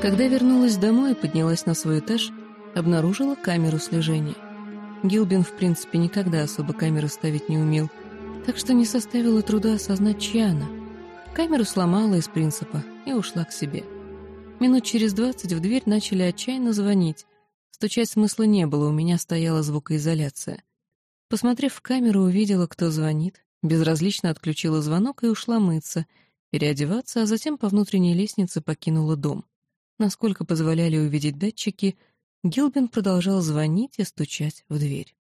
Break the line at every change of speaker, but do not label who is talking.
Когда вернулась домой и поднялась на свой этаж, обнаружила камеру слежения. Гилбин, в принципе, никогда особо камеры ставить не умел, так что не составило труда осознать, чья она. Камеру сломала из принципа и ушла к себе. Минут через двадцать в дверь начали отчаянно звонить. Стучать смысла не было, у меня стояла звукоизоляция. Посмотрев в камеру, увидела, кто звонит, безразлично отключила звонок и ушла мыться, переодеваться, а затем по внутренней лестнице покинула дом. Насколько позволяли увидеть датчики, Гилбин продолжал звонить и стучать в дверь.